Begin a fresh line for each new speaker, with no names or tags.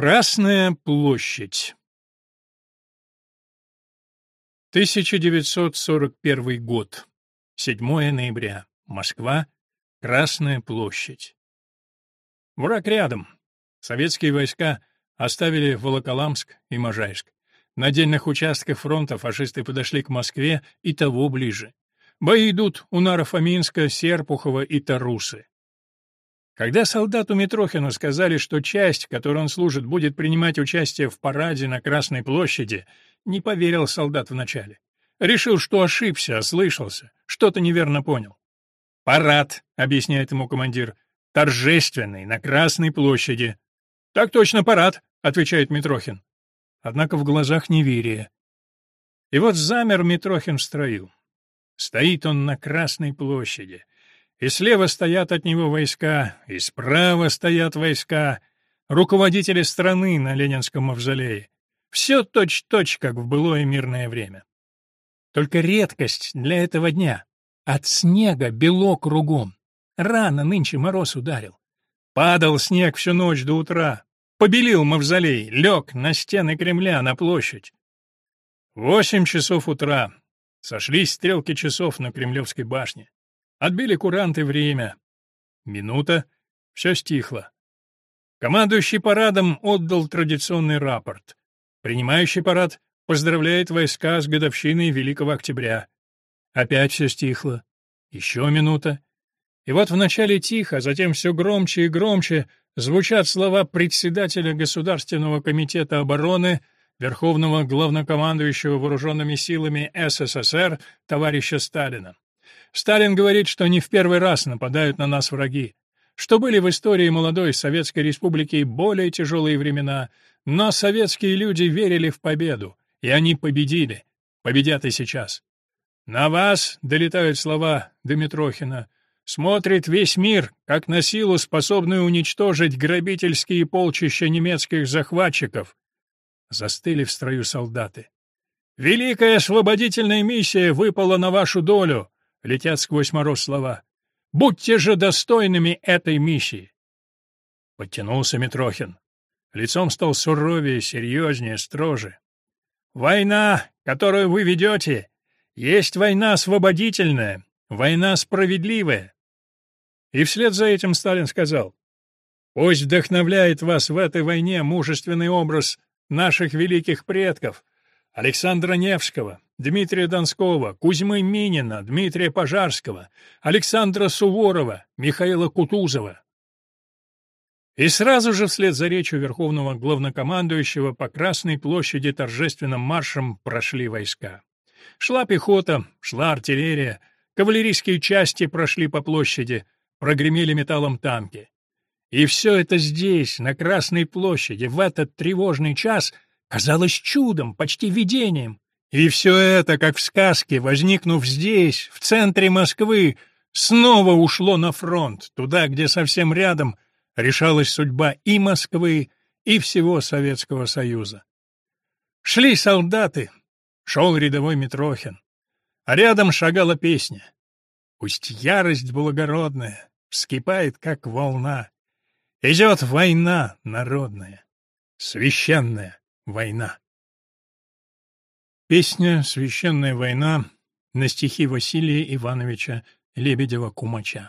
Красная площадь 1941 год. 7 ноября. Москва. Красная площадь. Враг рядом. Советские войска оставили Волоколамск и Можайск. На отдельных участках фронта фашисты подошли к Москве и того ближе. Бои идут у Нарофоминска, Серпухова и Тарусы. Когда солдату Митрохину сказали, что часть, в которой он служит, будет принимать участие в параде на Красной площади, не поверил солдат вначале. Решил, что ошибся, ослышался, что-то неверно понял. «Парад», — объясняет ему командир, — «торжественный, на Красной площади». «Так точно, парад», — отвечает Митрохин. Однако в глазах неверие. И вот замер Митрохин в строю. Стоит он на Красной площади — и слева стоят от него войска, и справа стоят войска, руководители страны на Ленинском мавзолее. Все точь-точь, как в былое мирное время. Только редкость для этого дня. От снега бело кругом. Рано нынче мороз ударил. Падал снег всю ночь до утра. Побелил мавзолей, лег на стены Кремля, на площадь. Восемь часов утра. Сошлись стрелки часов на Кремлевской башне. Отбили куранты время. Минута. Все стихло. Командующий парадом отдал традиционный рапорт. Принимающий парад поздравляет войска с годовщиной Великого Октября. Опять все стихло. Еще минута. И вот вначале тихо, а затем все громче и громче звучат слова председателя Государственного комитета обороны, Верховного главнокомандующего вооруженными силами СССР товарища Сталина. Сталин говорит, что не в первый раз нападают на нас враги, что были в истории молодой Советской Республики более тяжелые времена, но советские люди верили в победу, и они победили, победят и сейчас. На вас, долетают слова Дмитрохина, смотрит весь мир, как на силу, способную уничтожить грабительские полчища немецких захватчиков. Застыли в строю солдаты. Великая освободительная миссия выпала на вашу долю летят сквозь мороз слова. «Будьте же достойными этой миссии!» Подтянулся Митрохин. Лицом стал суровее, серьезнее, строже. «Война, которую вы ведете, есть война освободительная, война справедливая». И вслед за этим Сталин сказал, «Пусть вдохновляет вас в этой войне мужественный образ наших великих предков, Александра Невского, Дмитрия Донского, Кузьмы Минина, Дмитрия Пожарского, Александра Суворова, Михаила Кутузова. И сразу же вслед за речью Верховного Главнокомандующего по Красной площади торжественным маршем прошли войска. Шла пехота, шла артиллерия, кавалерийские части прошли по площади, прогремели металлом танки. И все это здесь, на Красной площади, в этот тревожный час, казалось чудом, почти видением. И все это, как в сказке, возникнув здесь, в центре Москвы, снова ушло на фронт, туда, где совсем рядом решалась судьба и Москвы, и всего Советского Союза. Шли солдаты, шел рядовой Митрохин, а рядом шагала песня. Пусть ярость благородная вскипает, как волна, идет война народная, священная война. Песня «Священная война» на стихи Василия Ивановича Лебедева-Кумача.